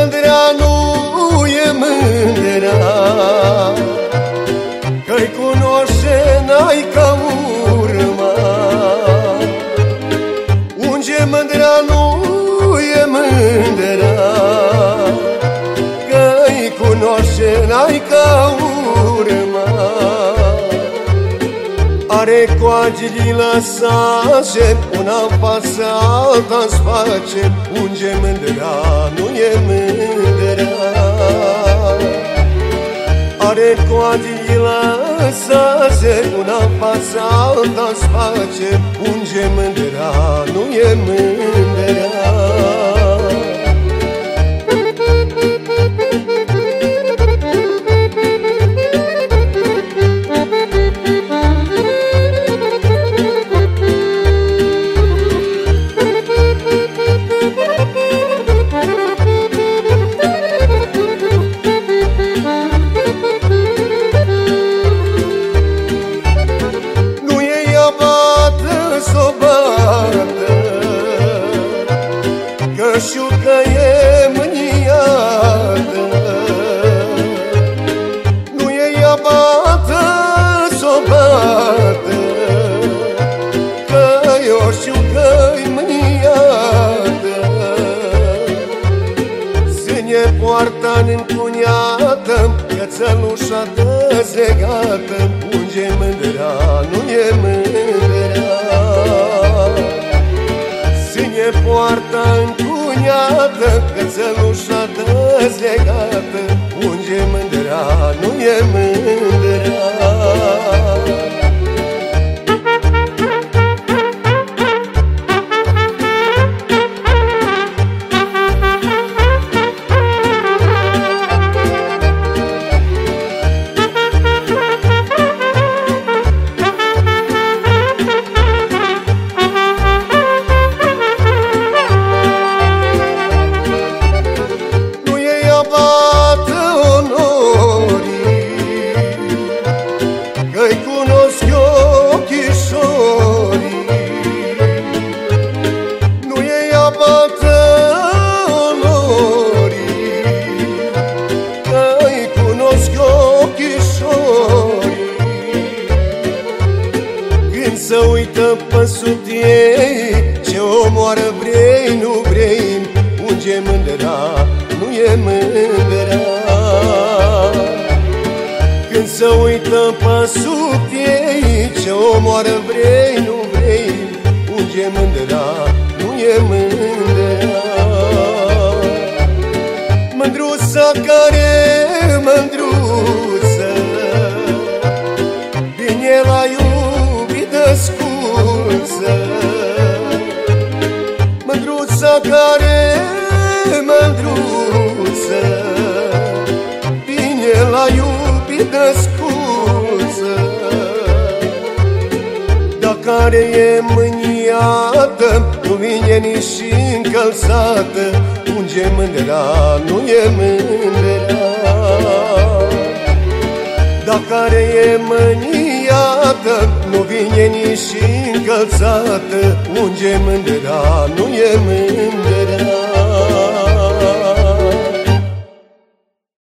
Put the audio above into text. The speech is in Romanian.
mândrea, nu e mândrea. Că-i cunoște, n-ai cam Are coagii lăsase Una în față, alta în space Unge mândrea nu e mândrea. Are coagii lăsase Una în față, alta în space Unge mândrea nu e mândrea știu că e mâniată Nu e ea bată, s-o bată Că eu știu că-i mâniată Zânie poarta în Cățălușa dă zegată Unge mândrea, nu e mândrea. Zânie poarta în cuiată Cățălușa dezlegată Unge mândrea, nu e mândrea să uită pe sub ei Ce omoară vrei, nu vrei Unge mândra, nu e mândra Când să uită pe sub ei Ce omoară vrei, nu vrei. Unge mândra, nu e mândra Mândruța care mândruță Vine la iubire asculță iubit asculță Dar care e mâniată Nu vine nici încălțată Unge mândra, nu e mândra Dar care e mâniată Nu vine nici încălțată Unge mândra, nu e mândra